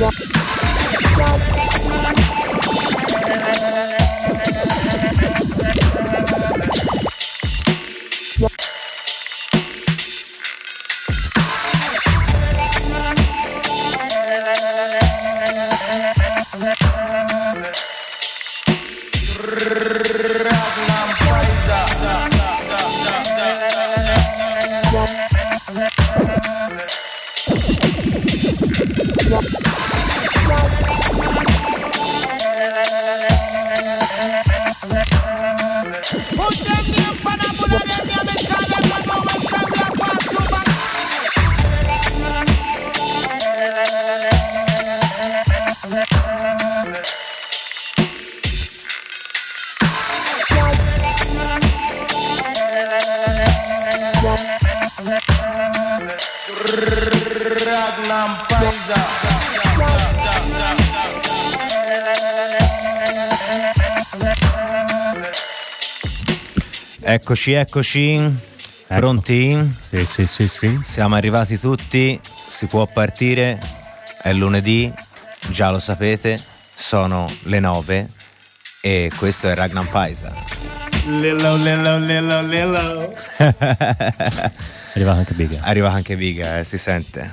Love. Eccoci, eccoci. Ecco. Pronti? Sì, sì, sì, sì. Siamo arrivati tutti, si può partire. È lunedì, già lo sapete, sono le 9 e questo è Ragnar Paisa. Lillo, lillo, lillo, lillo. Arriva anche Biga. Arriva anche Biga, eh, si sente.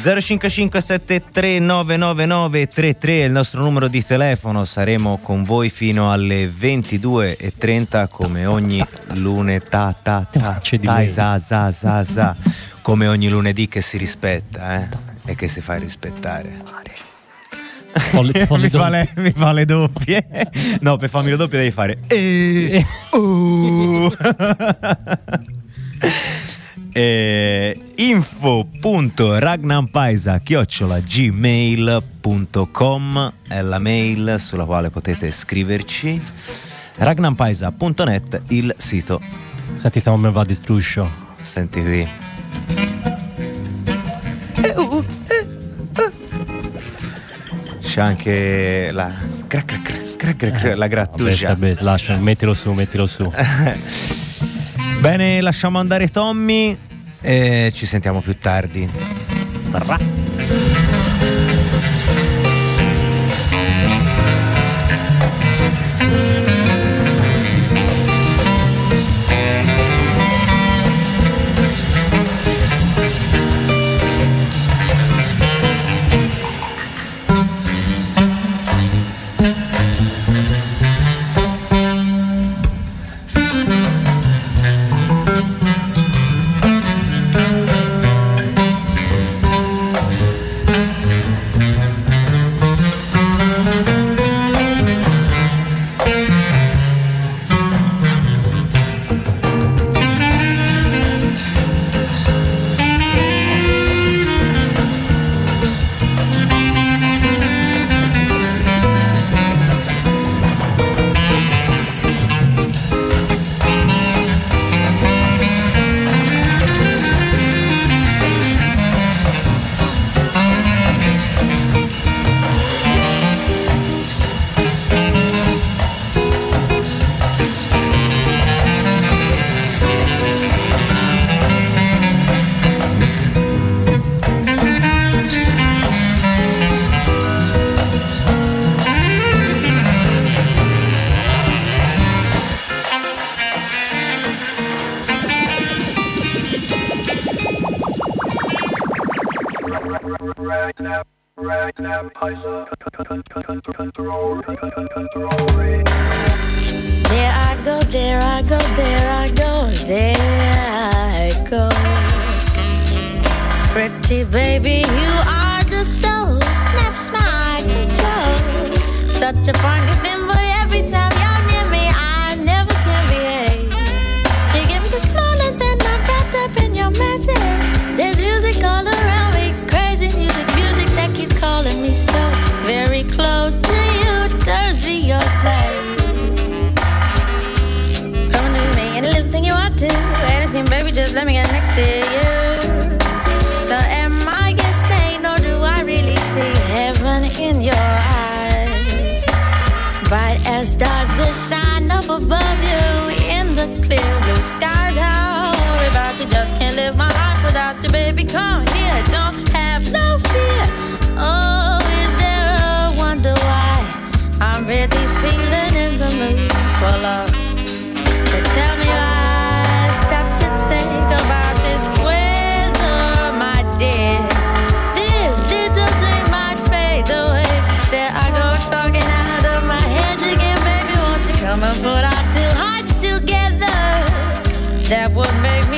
0557399933 è il nostro numero di telefono, saremo con voi fino alle 22.30 come ogni lunedì, ta, ta, ta, ta, za, za, za, za, come ogni lunedì che si rispetta eh, e che si fa rispettare. Folle, folle mi, fa le, mi, fa le, doppie. No, per farmi le doppie devi fare. Eh, uh. eh, info.ragnampaisa gmail.com è la mail sulla quale potete scriverci. ragnampaisa.net il sito. Senti come va di struscio senti qui. C'è anche la la grattugia. vabbè, lascia, mettilo su mettilo su Bene, lasciamo andare Tommy e ci sentiamo più tardi. Barra.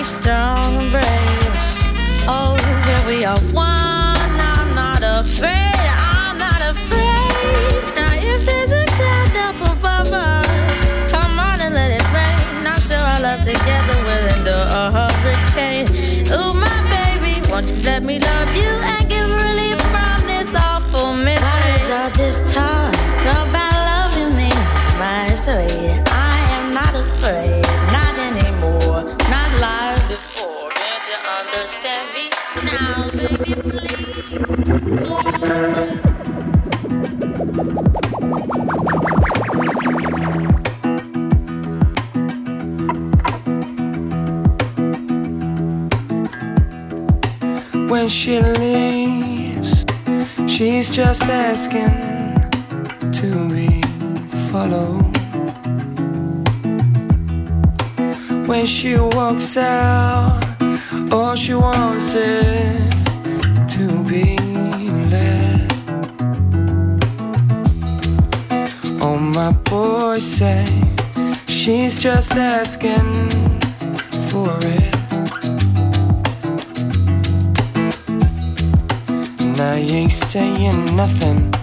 strong and brave. Oh, yeah, we are one. I'm not afraid. I'm not afraid. Now, if there's a cloud up above us, come on and let it rain. I'm sure our love together will endure a hurricane. Ooh, my baby, won't you let me love you? When she leaves, she's just asking to be followed. When she walks out, all she wants is my boy say she's just asking for it. And I ain't saying nothing.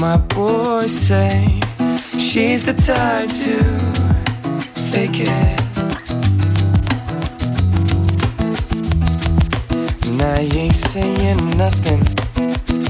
my boys say she's the type to fake it. And I ain't saying nothing.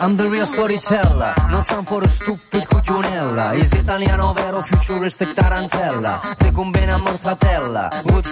I'm the real storyteller, not some for a stupid cucchiunella. Is italiano vero, futuristic tarantella. Take bene a mortadella, good.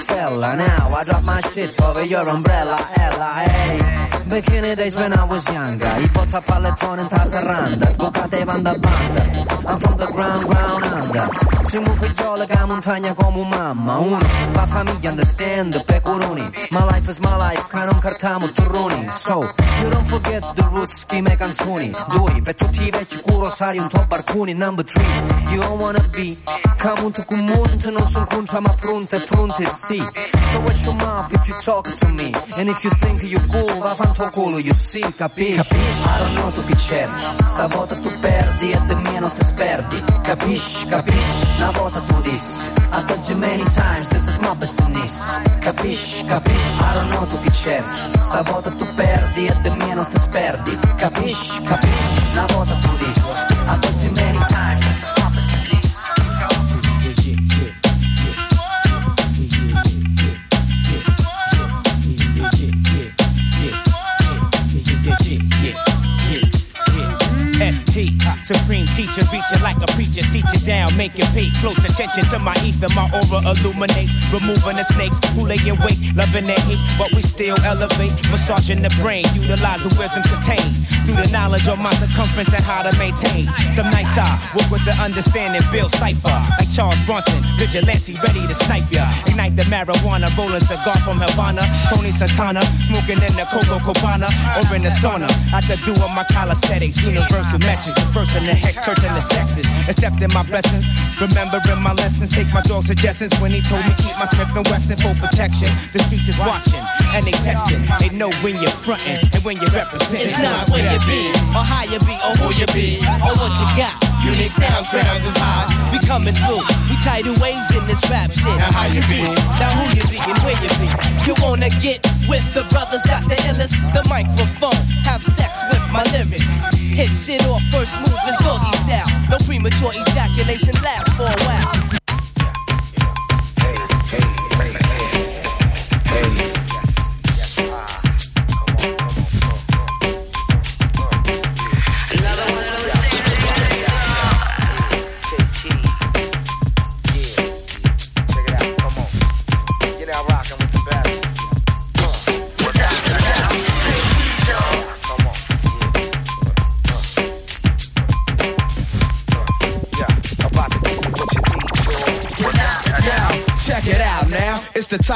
Now I drop my shit over your umbrella, Ella, hey. Back in the days when I was younger, i botta pallettone in Tasaranda, sboccate banda a banda. I'm from the ground, ground under. Siamo figliole che montagna come un mamma. Uno, la famiglia understand the pecoroni. My life is my life, che non cartiamo turroni. So, you don't forget the roots, chi me canzoni. Due, per tutti i vecchi curosari, un top barconi. Number three, you don't wanna be. Come Camunto con monte, non sono contro ma fronte, fronte, sì. So watch your mouth if you talk to me. And if you think you're cool, va culo, you see, capisci? I don't know tu chi cerchi, stavolta tu perdi e de me non ti sperdi. Capisci, capisci? Una volta tu dissi, I told you many times, this is my business. Capisci, capisci? Know tu chi cerchi, stavolta tu perdi e de me non ti sperdi. Capisci, capisci? Una volta tu dissi, supreme teacher, reach you like a preacher, seat you down, make you pay close attention to my ether. My aura illuminates, removing the snakes who lay in wait, loving their hate, but we still elevate, massaging the brain, utilize the wisdom contained through the knowledge of my circumference and how to maintain. Some nights I work with the understanding, build cipher like Charles Bronson, vigilante, ready to snipe ya. Ignite the marijuana, rolling cigar from Havana, Tony Santana, smoking in the Coco Cabana or in the sauna. I to do doing my calisthenics, universal metrics, first in the hex, cursing the sexes, accepting my blessings, remembering my lessons. Take my dog's suggestions when he told me keep my Smith and Wesson for protection. The streets is watching and they testing. They know when you're fronting and when you're representing. It's not where you be, or how you be, or who you be, or what you got. Unique sounds, grounds is high. We coming through. We tidal waves in this rap shit. Now how you be? Now who you be and where you be? You wanna get with the brothers that's the illest? The microphone, have sex with my lyrics. Hit shit off first move is doggy style. No premature ejaculation lasts for a while.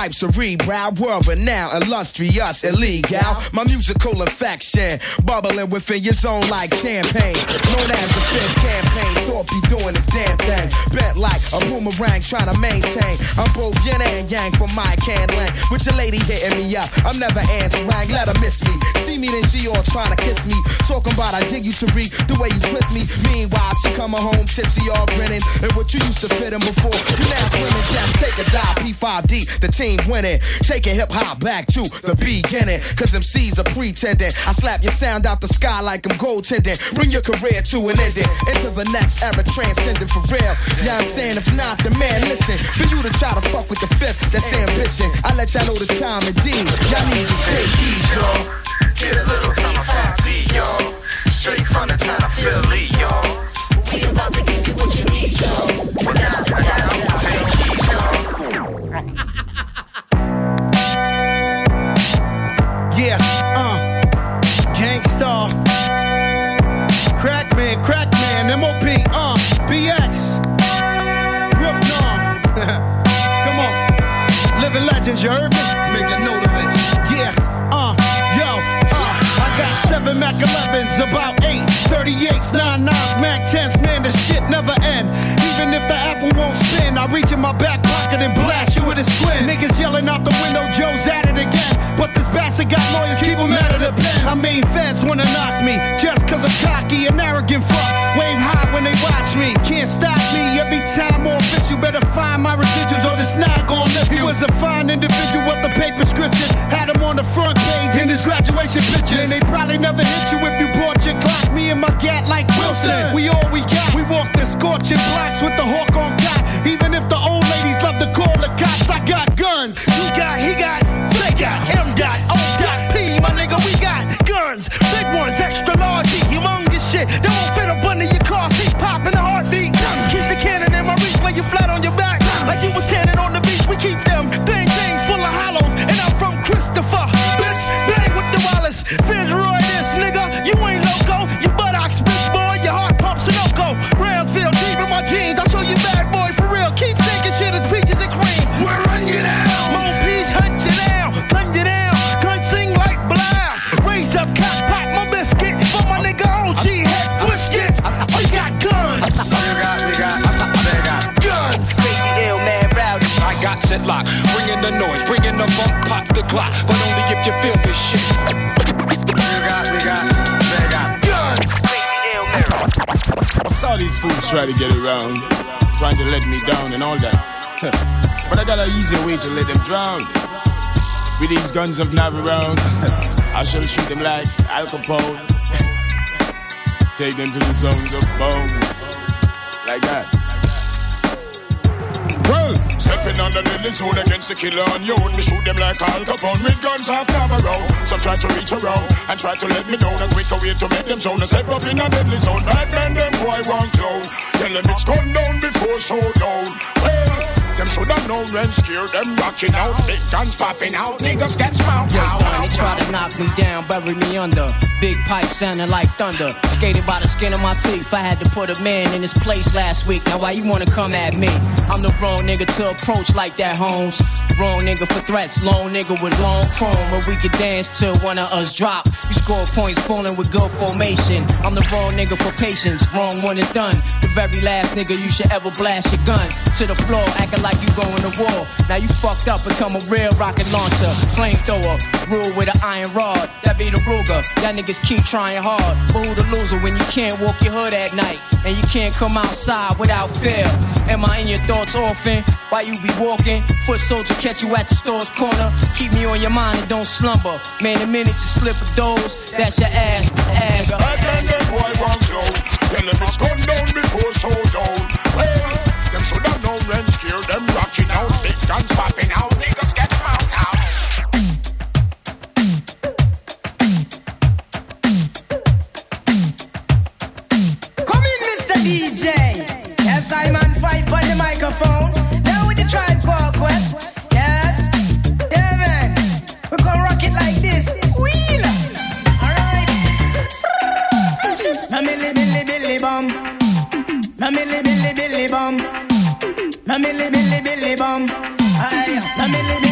Type cerebral, world renowned, illustrious, illegal. My musical infection, bubbling within your zone like champagne. Known as the fifth campaign, thought be doing this damn thing. Bent like a boomerang, trying to maintain. I'm both yin and yang from my can. With your lady hitting me up, I'm never answering. Let her miss me. See me, then she all trying to kiss me. Talking about I dig you to read the way you twist me. Meanwhile, she coming home tipsy, all grinning. And what you used to fit in before, you now swimming. Just take a dive, P5D, the team winning. Taking hip hop back to the beginning. Cause MCs are pretending. I slap your sound out the sky like I'm goaltending. Bring your career to an ending. Into the next era, transcending for real. Yeah, I'm saying if not, then man, listen. For you to try to fuck with the fifth, that's ambition. I let y'all know the time and D. Y'all need to take heed, y'all. Get a little P5D, y'all. Straight from the town of Philly, y'all. We about to give you what you need, y'all. A doubt, take heed, y'all. Me? Make a note of it. Yeah, uh, yo, uh, I got seven Mac 11s, about eight 38s, 99s, Mac 10s, man, the shit never end. Even if the apple won't spin, I reach in my back pocket and blast you with his twin. Niggas yelling out the window, Joe's at it again. But this bastard got lawyers, keep him out of the pen. I mean, feds wanna knock me just cause I'm cocky and arrogant fuck. Wave high when they watch me, can't stop me. Every time more fish, you better find my residuals or this not gonna lift you. Was a fine individual with the paper scripture. Had him on the front page in his graduation pictures. And they probably never hit you if you bought your Glock. Me and my gat like Wilson. We all we got. We walk the scorching blocks with the hawk on cock. Even if the old ladies love to call the cops, I got guns. You got, he got, my nigga, we got guns, big ones, extra large, humongous shit. They won't fit up under your car seat, pop in a heartbeat. Keep the cannon in my reach, lay you flat on your back, like you was 10 I got it locked. Bringing the noise, bringing the bump, pop the clock. But only if you feel this shit. You got, we got, they got. Guns. Spacey ill. I saw these fools try to get around, trying to let me down and all that. but I got an easier way to let them drown. With these guns of nav around, I shall shoot them like Al Capone. Take them to the zones of bones. Like that. Well, stepping on the lily zone against the killer on you. Me shoot them like Al Capone with guns half around. Some try to reach around and try to let me down. A quicker way to make them zone. Step up in a deadly zone. Bad man, them boy want clown. Tell them it's gone down before showdown. Well, them should have known when scared them rocking out. Big guns popping out. Niggas get smoked out. Donnie try to knock me down, bury me under. Big pipe sounding like thunder. Skated by the skin of my teeth. I had to put a man in his place last week. Now why you wanna come at me? I'm the wrong nigga to approach like that, Holmes. Wrong nigga for threats, lone nigga with long chrome. Where we could dance till one of us drop. You score points falling with good formation. I'm the wrong nigga for patience, wrong one and done. The very last nigga you should ever blast your gun to the floor, acting like you going to war. Now you fucked up, become a real rocket launcher, flamethrower, rule with an iron rod. That be the Ruger. Y'all niggas keep trying hard, but who the loser when you can't walk your hood at night and you can't come outside without fear? Am I in your thoughts often? Why you be walking? Foot soldier catch you at the store's corner. Keep me on your mind and don't slumber. Man, the minute you slip a dose, that's your ass, ass. Man, them boy want clown. Tell them it's gone down before showdown. Well, them should have known when scared them rocking out. Big guns popping out. Niggas get smoked out. Come in, Mr. DJ. Yes, I'm on five on the microphone. Now with the tribe called Quest. Yes. Yeah. We gonna rock it like this. Wheel. Alright. My billy billy bum. Milli billy billy bum. My milli billy billy bum. Aye. My milli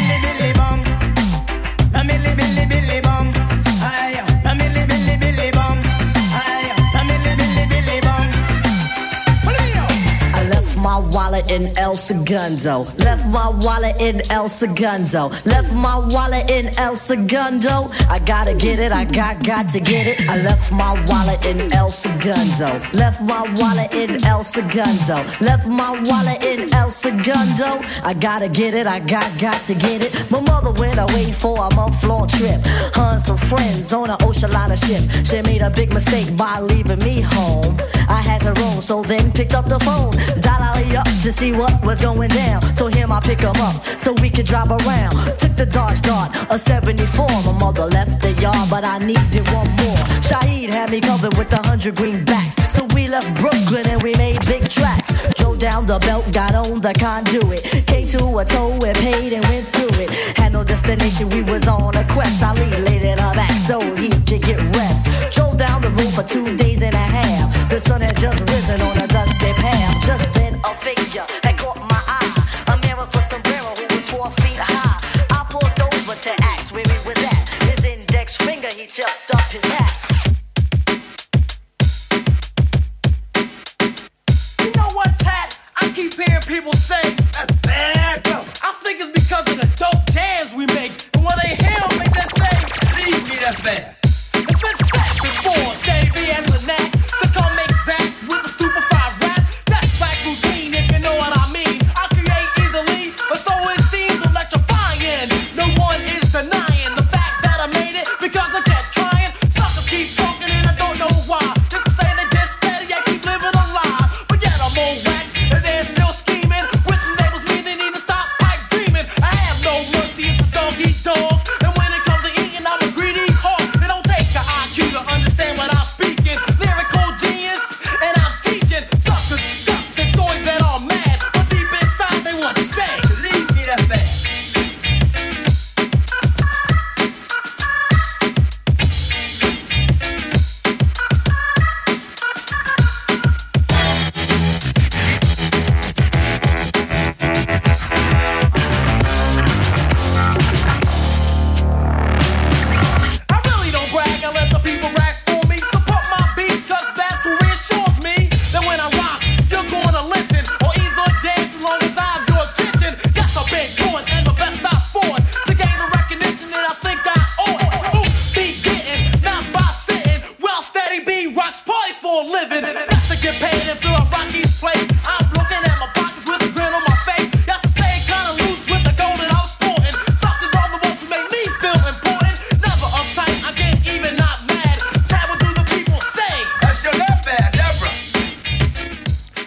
billy in El Segundo. Left my wallet in El Segundo. Left my wallet in El Segundo. I gotta get it, I got got to get it. I left my wallet in El Segundo. Left my wallet in El Segundo. Left my wallet in El Segundo. I gotta get it, I got got to get it. My mother went away for a month long trip. Her some friends on an ocean liner ship. She made a big mistake by leaving me home. I had to roam, so then picked up the phone. Dial Ali up to see what was going down. Told him I'd pick him up so we could drive around. Took the Dodge Dart, a 74. My mother left the yard, but I needed one more. Shaheed had me covered with a hundred greenbacks. So we left Brooklyn and we made big tracks. Drove down the belt, got on the conduit. Came to a toll and paid and went through it. Had no destination, we was on a quest. Ali laid in on back so he could get rest. Drove down the road for two days and a half. The sun had just risen on a dusty path. Just figure had caught my eye. A with a sombrero who was four feet high. I pulled over to ask where he was at. His index finger, he chopped up his hat. You know what, Tat? I keep hearing people say that's bad. I think it's because of the dope jams we make. And when they hear 'em, they just say, leave me that bad.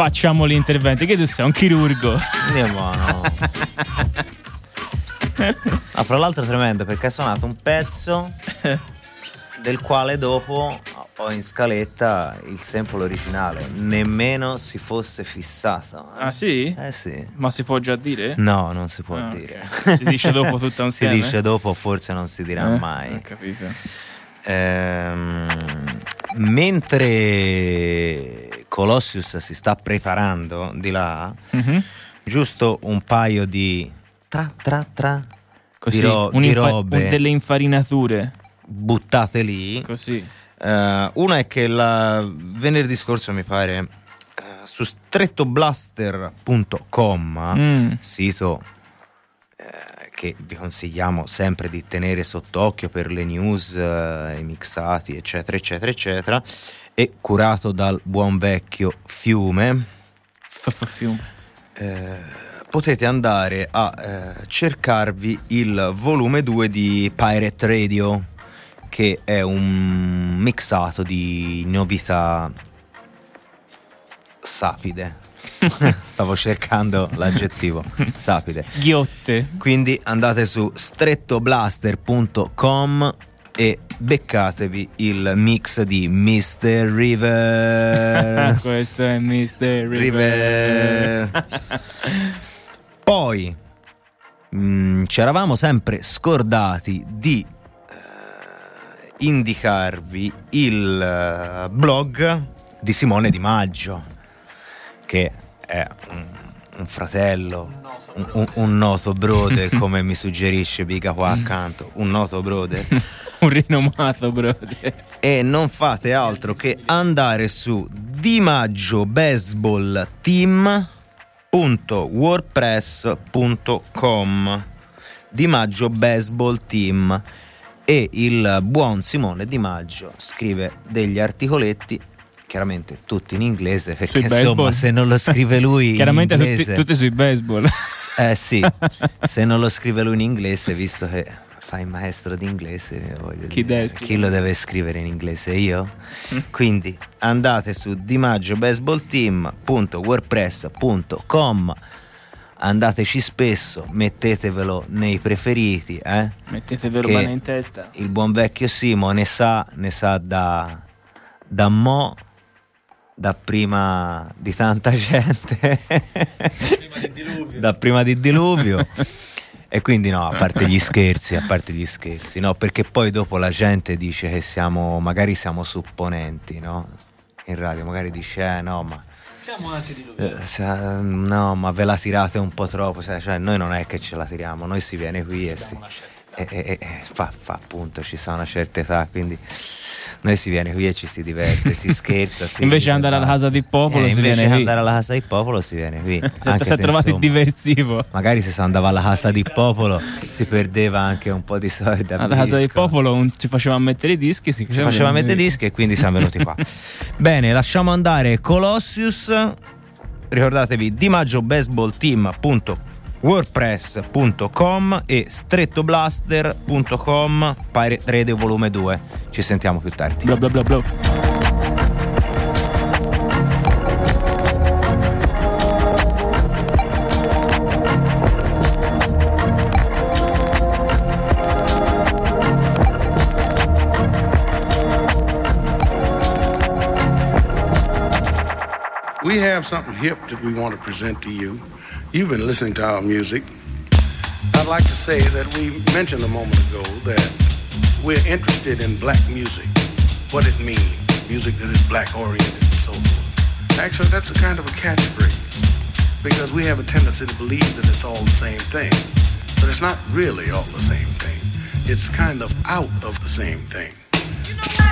Facciamo l'intervento. Che tu sei un chirurgo. Andiamo, no. Ah, fra l'altro tremendo perché ha suonato un pezzo del quale dopo ho in scaletta il sample originale. Nemmeno si fosse fissato. Ah sì? Eh sì. Ma si può già dire? No, non si può Ah, dire. ok. Si dice dopo tutta Si insieme? dice dopo, forse non si dirà Eh, mai. Ho capito. Ehm, mentre Colossius si sta preparando di là, Mhm. giusto un paio di tra tra tra Così, di, ro- di un'infa- robe delle infarinature. buttate lì. Così. Eh, una è che la- venerdì scorso mi pare eh, su strettoblaster.com, Mm. sito eh, che vi consigliamo sempre di tenere sott'occhio per le news, i mixati, eccetera, eccetera, eccetera, e curato dal buon vecchio Fiume. Eh, potete andare a eh, cercarvi il volume 2 di Pirate Radio, che è un mixato di novità sapide. Stavo cercando l'aggettivo sapide. Ghiotte. Quindi andate su strettoblaster.com e beccatevi il mix di Mr. River. Questo è Mr. River. Poi mm, ci eravamo sempre scordati di eh, indicarvi il eh, blog di Simone Di Maggio, che è un, un fratello, un, un- un noto brother, come mi suggerisce Biga qua accanto, un noto brother. Un rinomato brother. E non fate altro che andare su Di Maggio Baseball Team www.wordpress.com Di Maggio Baseball Team e il buon Simone Di Maggio scrive degli articoletti chiaramente tutti in inglese perché Sui insomma baseball. se non lo scrive lui Chiaramente in tutti, inglese tutti sui baseball. eh sì se non lo scrive lui in inglese visto che fa il maestro di inglese Chi dire, chi lo deve scrivere in inglese? Io? Quindi andate su dimaggiobassballteam.wordpress.com andateci spesso mettetevelo nei preferiti eh? Mettetevelo Che bene in testa. il buon vecchio Simo ne sa ne sa da da mo da prima di tanta gente. Da prima di diluvio e quindi no a parte gli scherzi a parte gli scherzi no perché poi dopo la gente dice che siamo magari siamo supponenti no in radio magari dice eh no ma Siamo antidiluvio. eh, sa- no, ma ve la tirate un po' troppo. Cioè, noi non è che ce la tiriamo, noi si viene qui e, si, e- e- e- fa, fa appunto, ci sa una certa età, quindi noi si viene qui e ci si diverte, si scherza. si Invece ride, andare alla casa di popolo Eh, si invece viene qui. andare alla casa di popolo si viene qui. Se anche sei se, trovato il insomma, diversivo. Magari se si andava alla casa di popolo si perdeva anche un po' di soldi. Alla casa disco. popolo un- ci faceva mettere i dischi. Si Ci faceva mettere dischi e quindi siamo venuti qua. Bene, lasciamo andare Colossius. Ricordatevi dimaggiobassballteam.wordpress.com e strettoblaster.com Pirate Radio volume 2. Ci sentiamo più tardi. Bla bla bla bla. We have something hip that we want to present to you. You've been listening to our music. I'd like to say that we mentioned a moment ago that we're interested in black music, what it means, music that is black oriented and so forth. Actually, that's a kind of a catchphrase because we have a tendency to believe that it's all the same thing, but it's not really all the same thing. It's kind of out of the same thing. Ain't creation.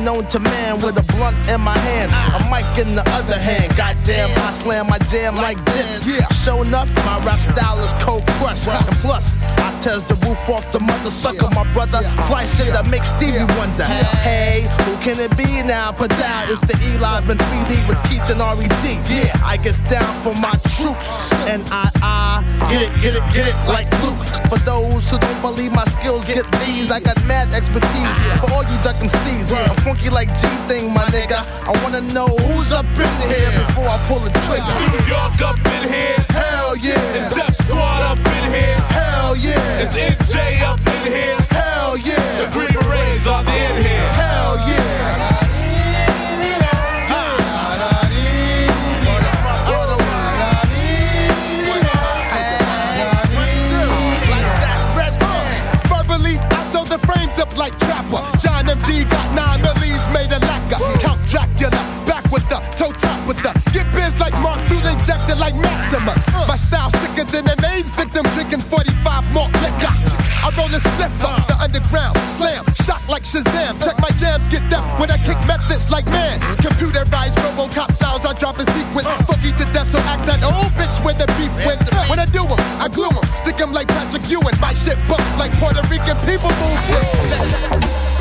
Unknown to man with a blunt in my hand, a mic in the other hand. Goddamn, I slam my jam like this. Yeah. Show enough, my rap style is cold crush. And plus, I tears the roof off the mother sucker, my brother. Fly shit that makes Stevie wonder. Hey, who can it be now? Patal, it's the Eli and 3D with Keith and R.E.D. Yeah, I gets down for my troops. And I, I get it, get it, get it like Luke. For those who don't believe my skills, get these. I got mad expertise for all you duck MCs. I'm funky like G thing, my nigga. I wanna know who's up in here before I pull the trigger. New York up in here. Hell yeah. Is Def Squad up in here? Hell yeah. Is NJ up in here? Hell yeah. The Green Berets are in here. Got nine millies made a lacquer. Count Dracula, back with the toe top with the. Get biz like Mark Fruit injected like Maximus. My style sicker than an AIDS victim drinking 45 more liquor. I roll a split up the underground, slam, shock like Shazam. Check my jams, get them when I kick methods like man. Computerized Robocop sounds, I drop in sequence. Funky to death, so ask that old bitch where the beef went. When I do them, I glue them, stick them like Patrick Ewing. My shit bumps like Puerto Rican people move.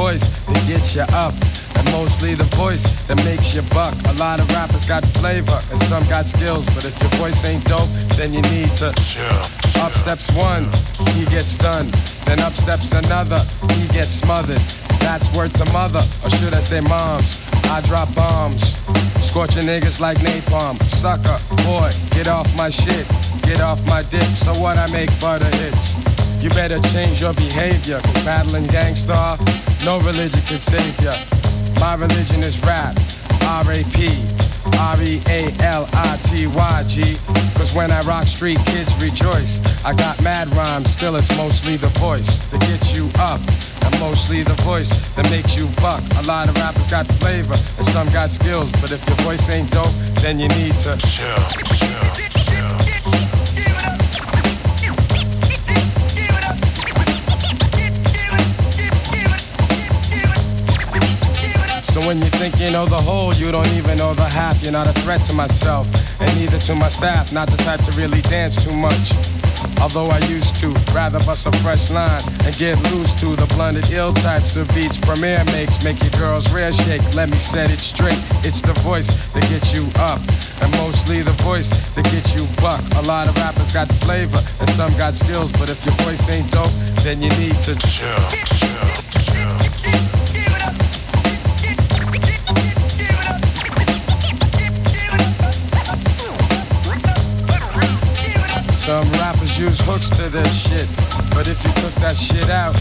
Voice that gets you up. And mostly the voice that makes you buck. A lot of rappers got flavor and some got skills. But if your voice ain't dope, then you need to. Up steps one, he gets done. Then up steps another, he gets smothered. That's word to mother, or should I say moms? I drop bombs, scorching niggas like napalm. Sucker, boy, get off my shit, get off my dick. So what I make butter hits. You better change your behavior, cause battling gangsta, no religion can save ya. My religion is rap, R-A-P, R-E-A-L-I-T-Y-G. Cause when I rock street, kids rejoice. I got mad rhymes, still it's mostly the voice that gets you up. And mostly the voice that makes you buck. A lot of rappers got flavor, and some got skills. But if your voice ain't dope, then you need to chill, chill, So when you think you know the whole, you don't even know the half. You're not a threat to myself, and neither to my staff. Not the type to really dance too much. Although I used to rather bust a fresh line and get loose to the blunted ill types of beats Premier makes make your girls rear shake. Let me set it straight. It's the voice that gets you up, and mostly the voice that gets you buck. A lot of rappers got flavor and some got skills, but if your voice ain't dope, then you need to chill, chill, Some rappers use hooks to this shit. But if you took that shit out,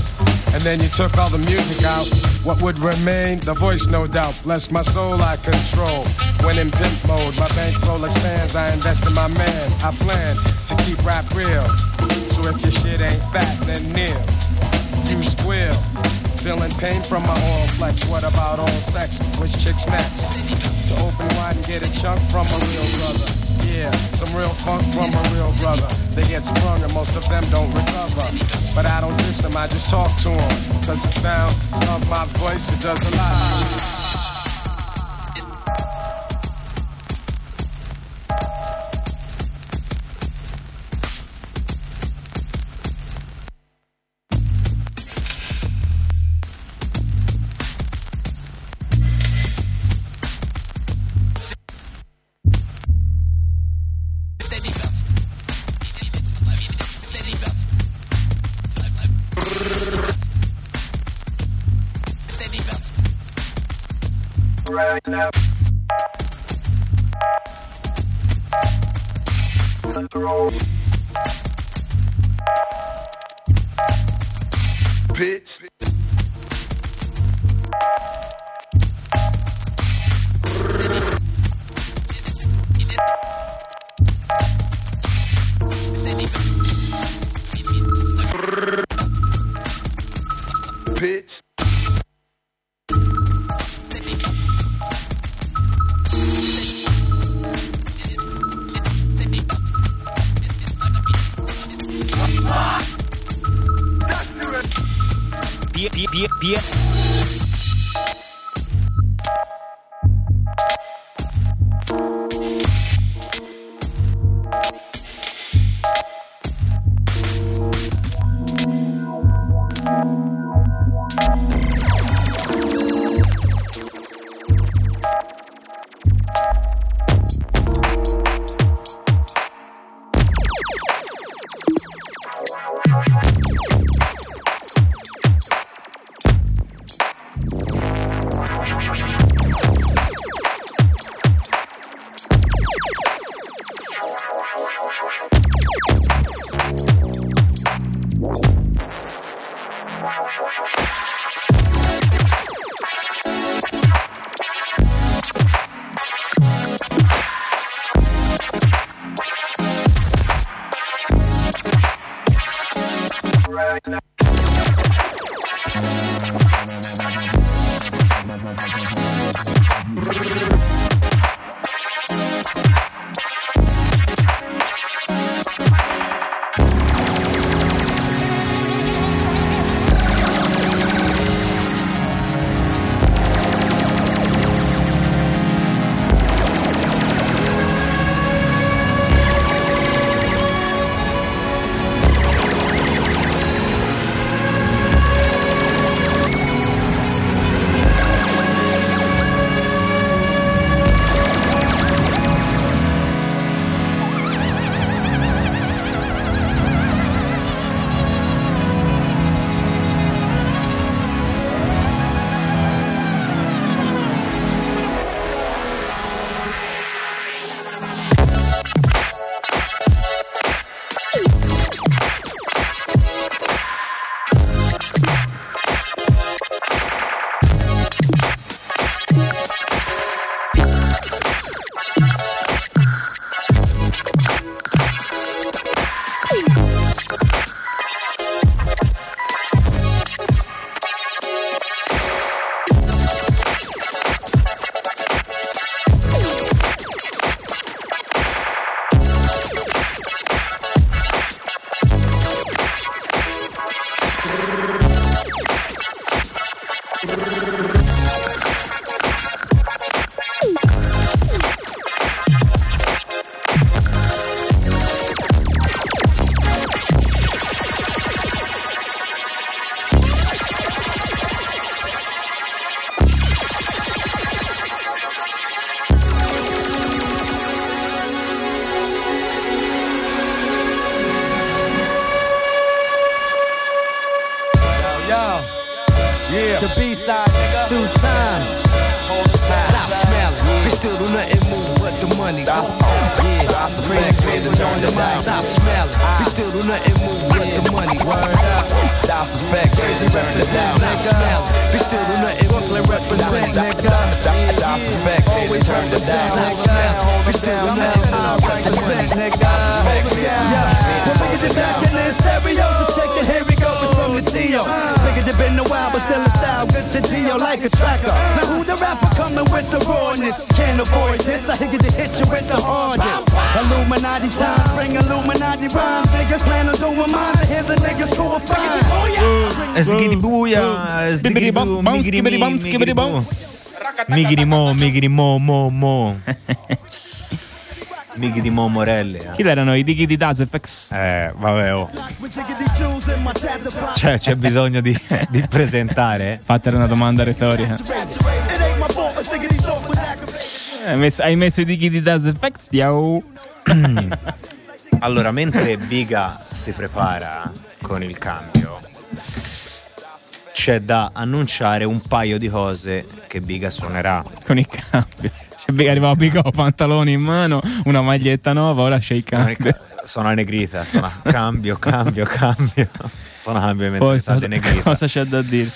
and then you took all the music out, what would remain? The voice, no doubt. Bless my soul, I control. When in pimp mode, my bankroll expands. I invest in my man. I plan to keep rap real. So if your shit ain't fat, then kneel. You squeal. Feeling pain from my oral flex. What about oral sex? Which chick's next? To open wide and get a chunk from a real brother. Yeah, some real funk from a real brother. They get sprung and most of them don't recover. But I don't diss them, I just talk to them. Cause the sound of my voice, it does a lot. Bitch. Bitch. Migiri mi, migiri mo. Mo, migiri mo, mo, mo. Migiri mo Morelle. Chi erano i dighi di Dazefex? Eh, vabbè, oh. Cioè, c'è bisogno di, di presentare. Fatela una domanda retorica. Hai messo, hai messo i dighi di Dazefex? Yo. Allora, mentre Biga si prepara con il cambio, c'è da annunciare un paio di cose che Biga suonerà. Con il cambio. Cioè, Big- arrivava Bigo, pantaloni in mano, una maglietta nuova, ora c'è il cambio. Suona Negrita, suona cambio, cambio, cambio. Suona cambio cosa, di Negrita. cosa c'è da dire?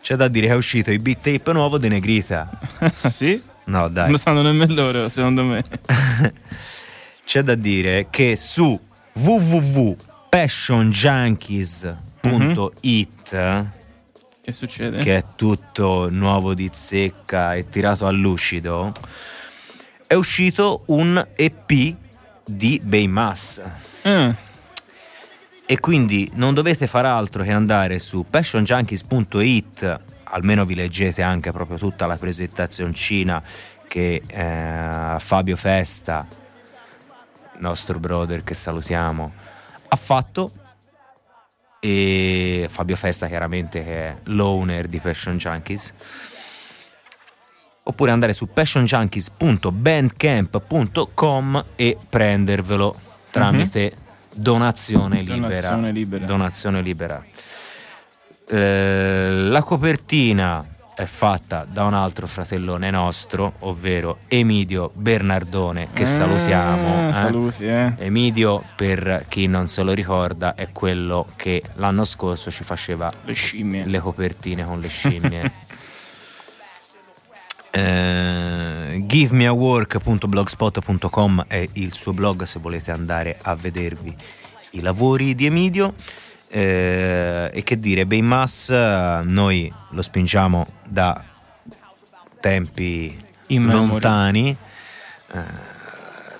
C'è da dire che è uscito il beat tape nuovo di Negrita. sì? No, dai. Non lo sanno nemmeno loro, secondo me. C'è da dire che su www.passionjunkies.it Che succede? che è tutto nuovo di zecca e tirato a lucido, è uscito un EP di Baymass. Mm. E quindi non dovete far altro che andare su passionjunkies.it, almeno vi leggete anche proprio tutta la presentazioncina che eh, Fabio Festa, nostro brother che salutiamo, ha fatto. E Fabio Festa chiaramente che è l'owner di Passion Junkies. Oppure andare su passionjunkies.bandcamp.com e prendervelo tramite donazione libera. Donazione libera. Donazione libera. Eh, la copertina è fatta da un altro fratellone nostro, ovvero Emidio Bernardone, che Ah, salutiamo. eh. saluti, eh. Emidio, per chi non se lo ricorda, è quello che l'anno scorso ci faceva le, scimmie. le copertine con le scimmie. Eh, givemeawork.blogspot.com è il suo blog se volete andare a vedervi i lavori di Emidio. Eh, e che dire, Baymass noi lo spingiamo da tempi Immemori. lontani eh,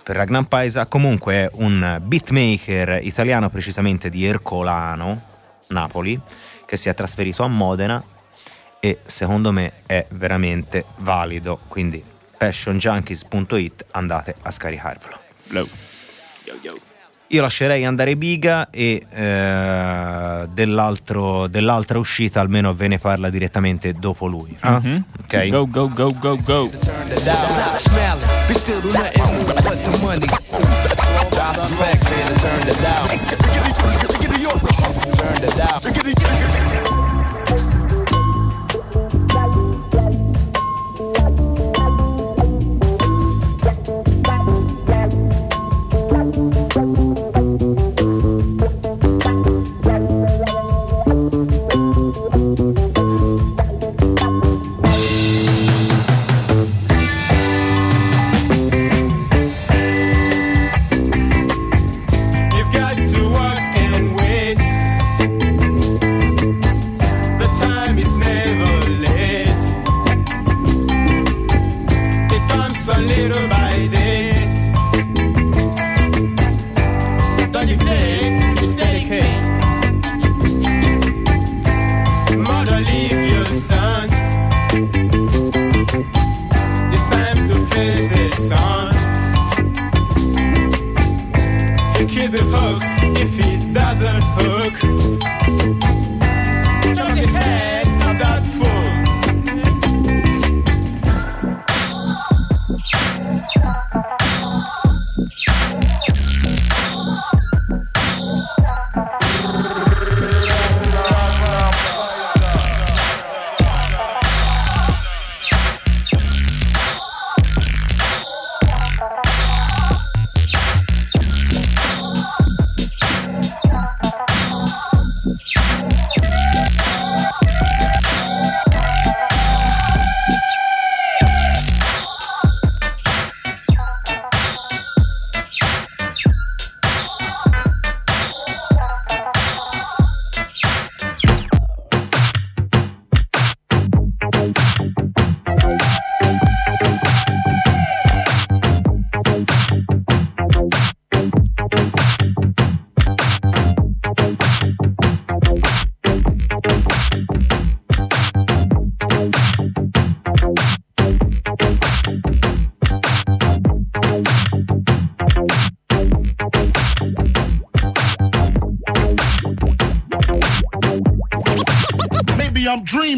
per Ragnar Paisa comunque è un beatmaker italiano precisamente di Ercolano Napoli che si è trasferito a Modena e secondo me è veramente valido. Quindi passionjunkies.it andate a scaricarvelo io lascerei andare Biga e eh, dell'altro- dell'altra uscita almeno ve ne parla direttamente dopo lui ah? Mhm. ok Go, go, go, go, go.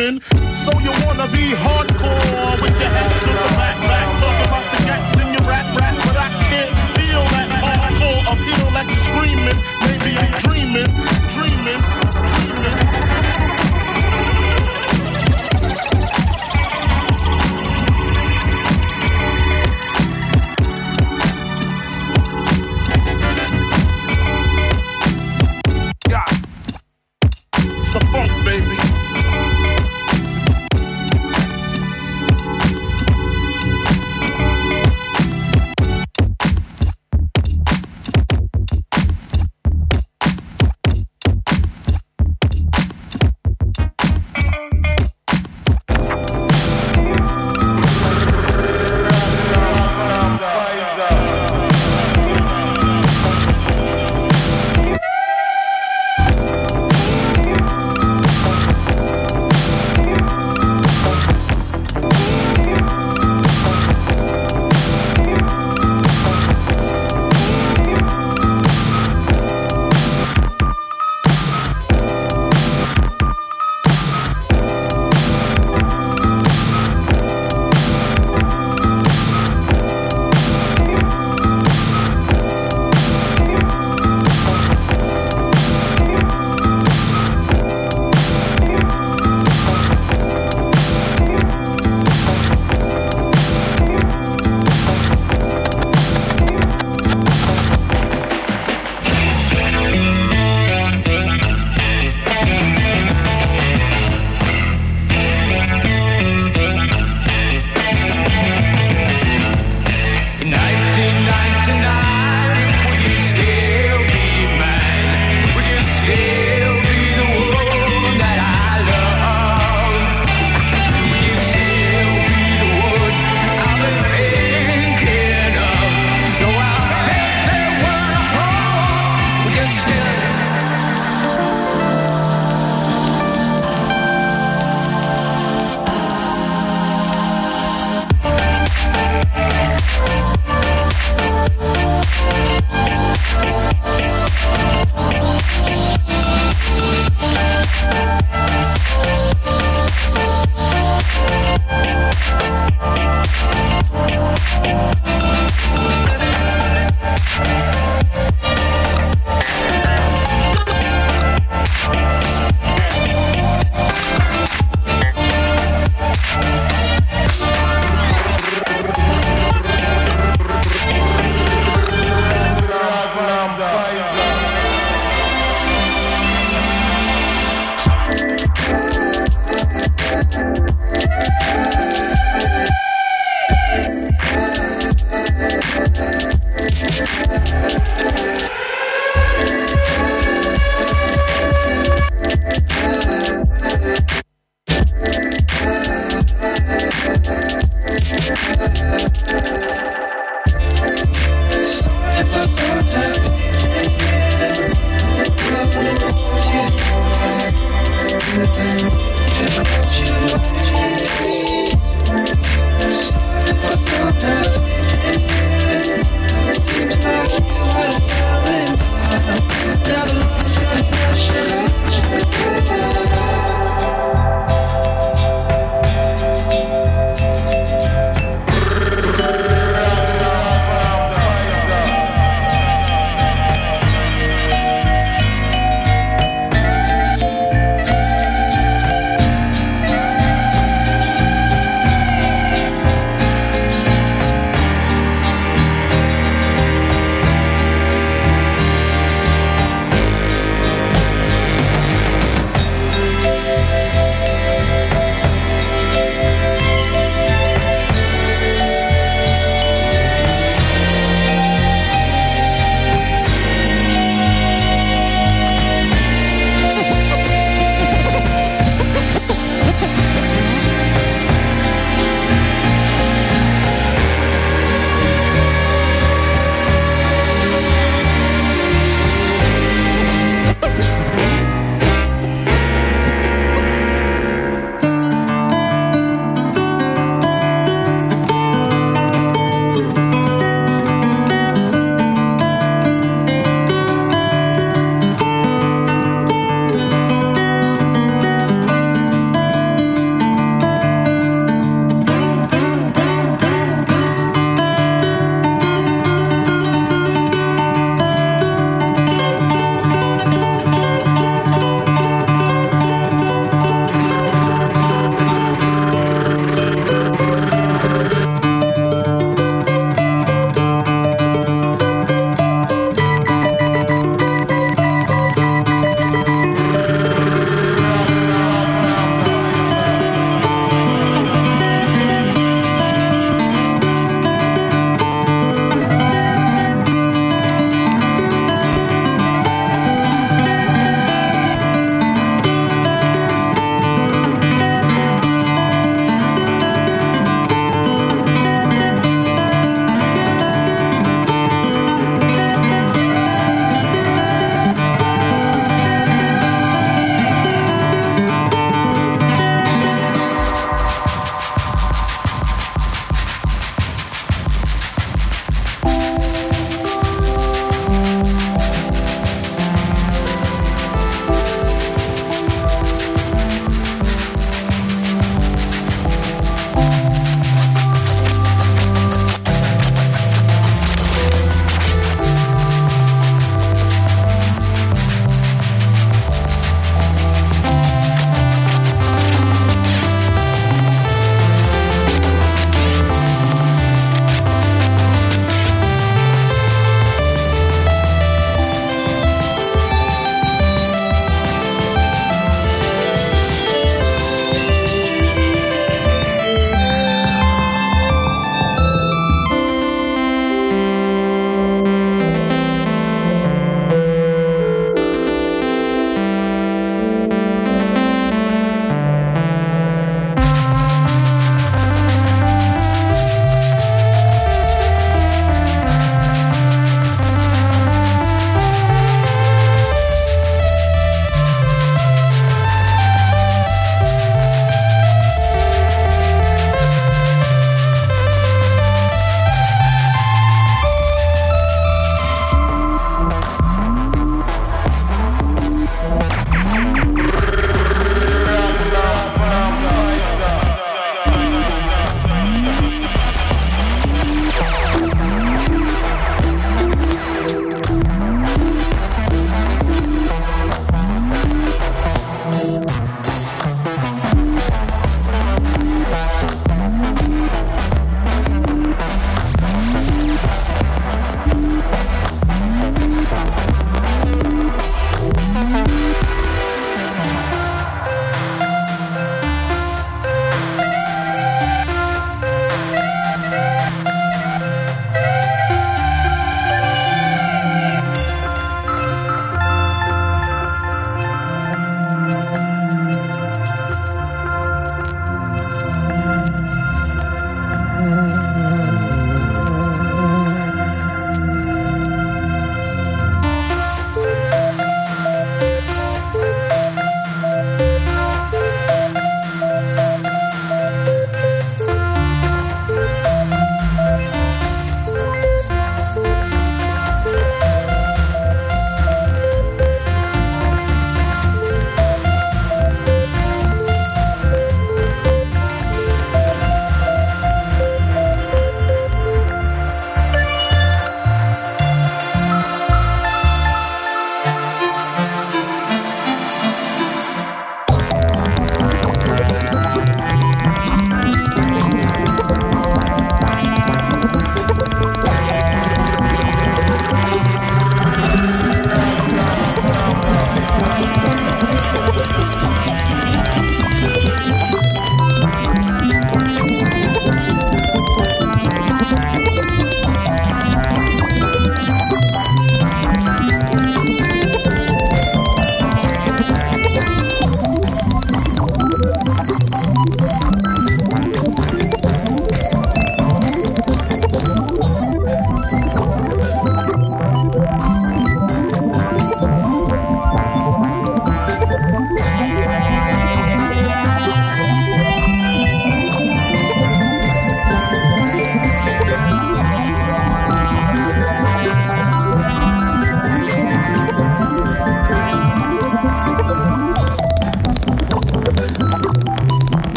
I'm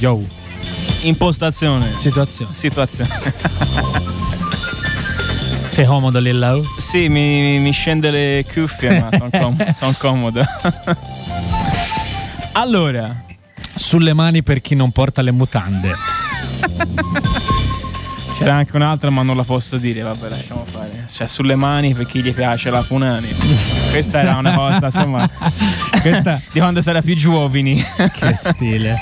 yo. Impostazione. Situazione. Situazione. Sei comodo lì là? sì, mi, mi scende le cuffie, ma sono com- son comodo. allora, Sulle mani per chi non porta le mutande. c'era anche un'altra, ma non la posso dire. Vabbè, lasciamo fare. Cioè, sulle mani per chi gli piace la punani. Questa era una cosa, insomma, questa di quando sarà più giovani. Che stile.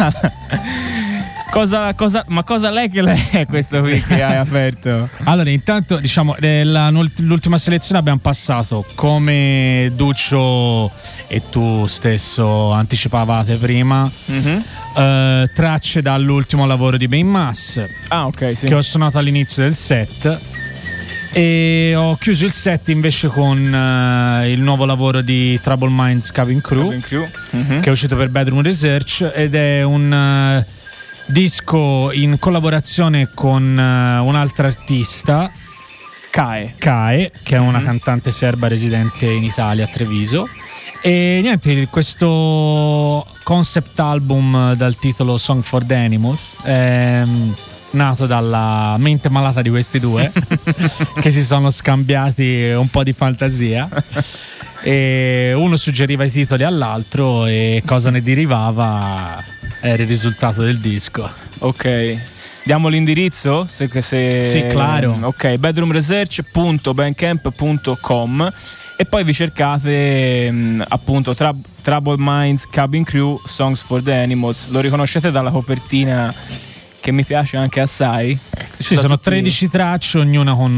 cosa, cosa, ma cosa lei che lei è questo qui che hai aperto? Allora, intanto, diciamo, eh, la- l'ultima selezione abbiamo passato come Duccio e tu stesso anticipavate prima. Mhm. eh, tracce dall'ultimo lavoro di Bain Mass Ah, ok, sì. che ho suonato all'inizio del set e ho chiuso il set invece con eh, il nuovo lavoro di Trouble Minds Cabin Crew, Cabin Crew. Mhm. che è uscito per Bedroom Research ed è un eh, disco in collaborazione con eh, un'altra artista Kae. Kae che è una Mhm. cantante serba residente in Italia a Treviso e niente questo concept album dal titolo Song for the Animals mm, nato dalla mente malata di questi due che si sono scambiati un po' di fantasia e uno suggeriva i titoli all'altro e cosa ne derivava era il risultato del disco Ok. Diamo l'indirizzo? Se, se- Sì, claro. Ok, bedroomresearch.bandcamp.com e poi vi cercate mh, appunto Tra- Troubled Minds Cabin Crew Songs for the Animals. Lo riconoscete dalla copertina che mi piace anche assai. Ci sono 13 tracce, ognuna con,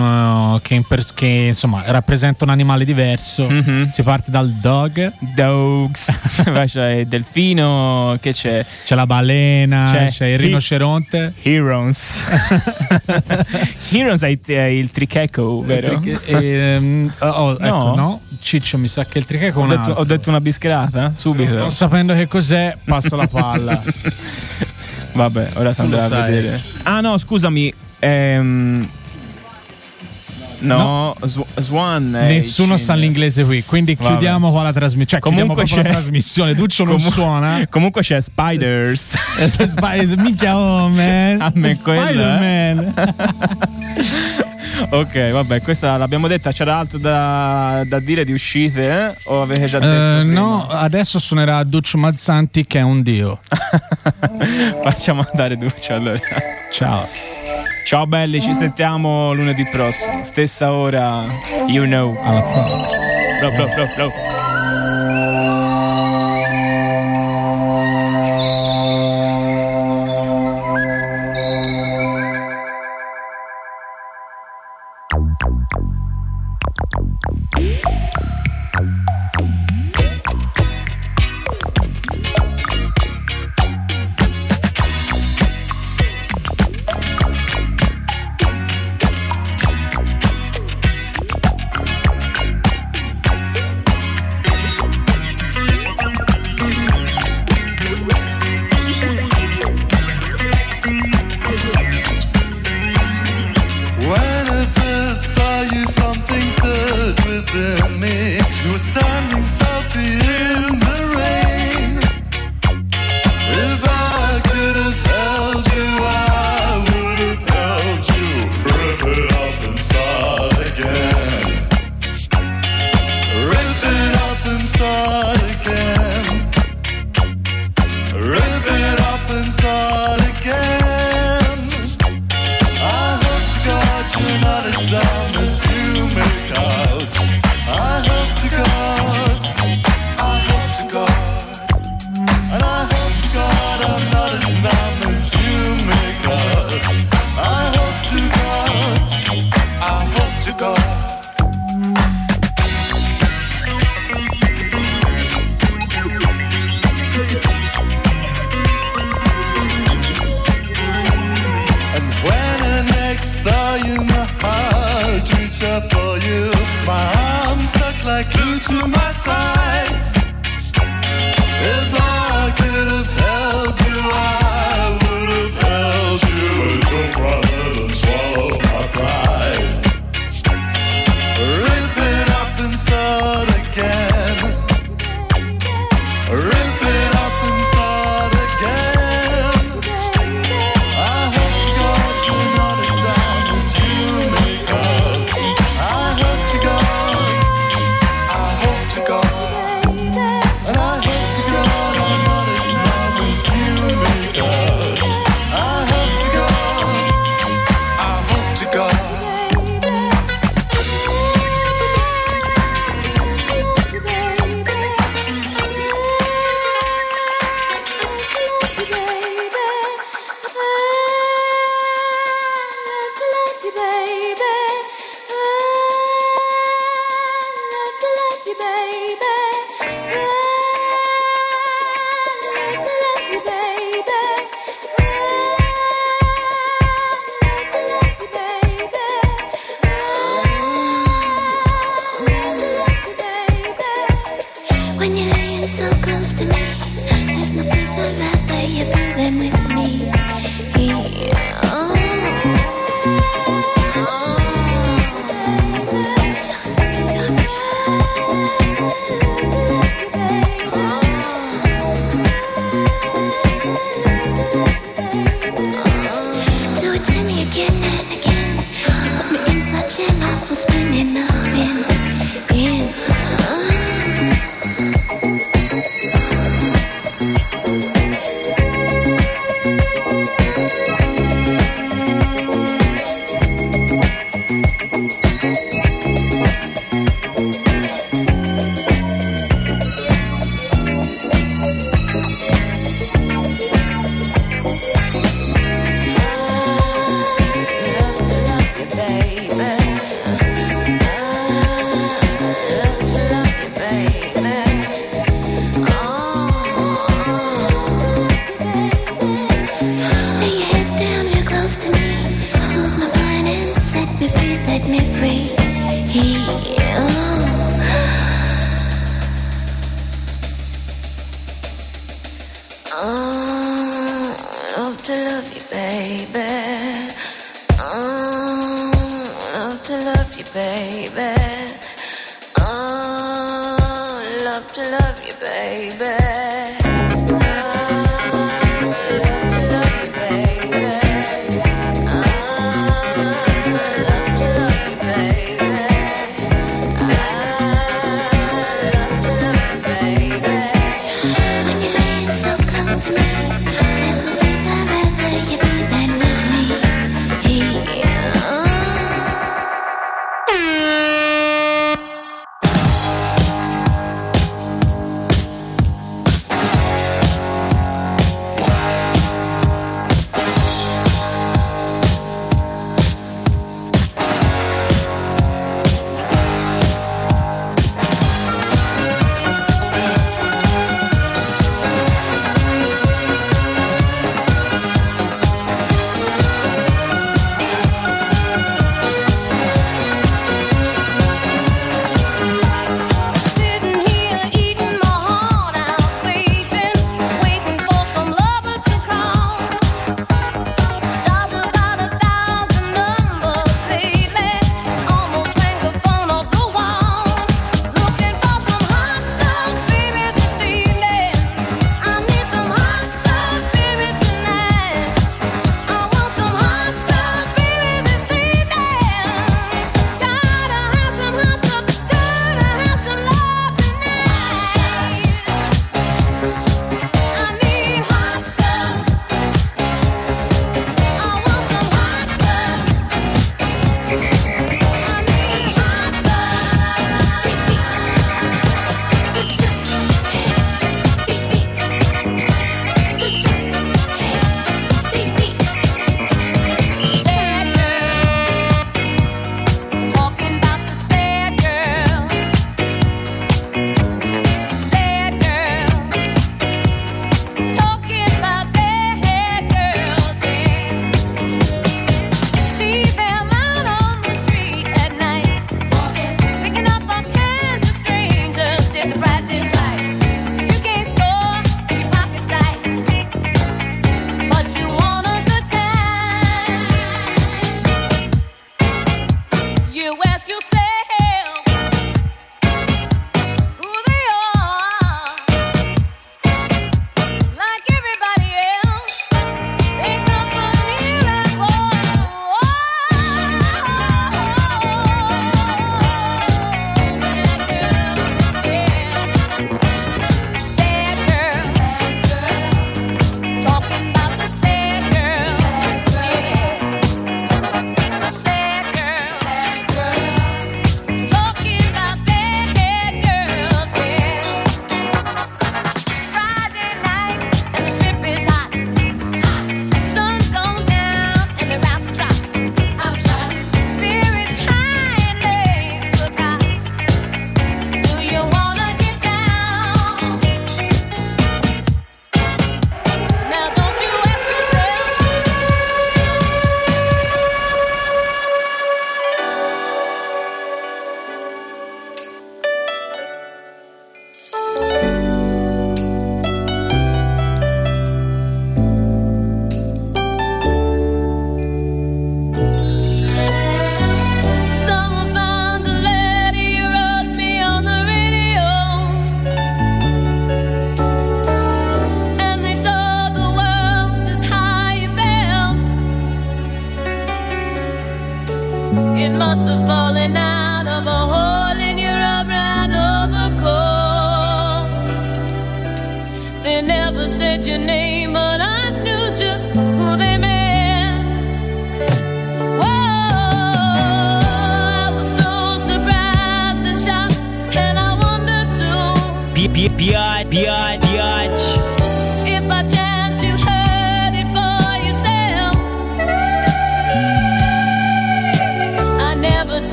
eh, che, in pers- che, insomma rappresenta un animale diverso. Mhm. Si parte dal dog, Dogs, poi c'è il delfino, che c'è? c'è la balena, C'è c'è, il Hi- rinoceronte. Heroes. Heroes è il, è il tricheco, vero? E- ehm, oh, ecco, No? no? Ciccio, mi sa che il tricheco è Ho detto, ho detto una bischerata? Subito. Non sapendo che cos'è, passo la palla. Vabbè, ora si andrà a vedere. Ah no, scusami. Ehm... No, no. Sw- Swan. Nessuno sa l'inglese qui, quindi Vabbè. chiudiamo qua la trasmissione. Cioè, comunque c'è la trasmissione. Duccio non suona. Comunque c'è Spiders. Eh, Spiders, minchia, oh man. A me Spider-Man. quello. Eh? ok, vabbè, questa l'abbiamo detta. C'era altro da, da dire di uscite? Eh? O avete già eh, detto? Uh, no, adesso suonerà Duccio Mazzanti, che è un dio. Facciamo andare Duccio allora. Ciao. Ciao belli, ci sentiamo lunedì prossimo. Stessa ora, you know. Alla prossima. Bro, bro, bro, bro.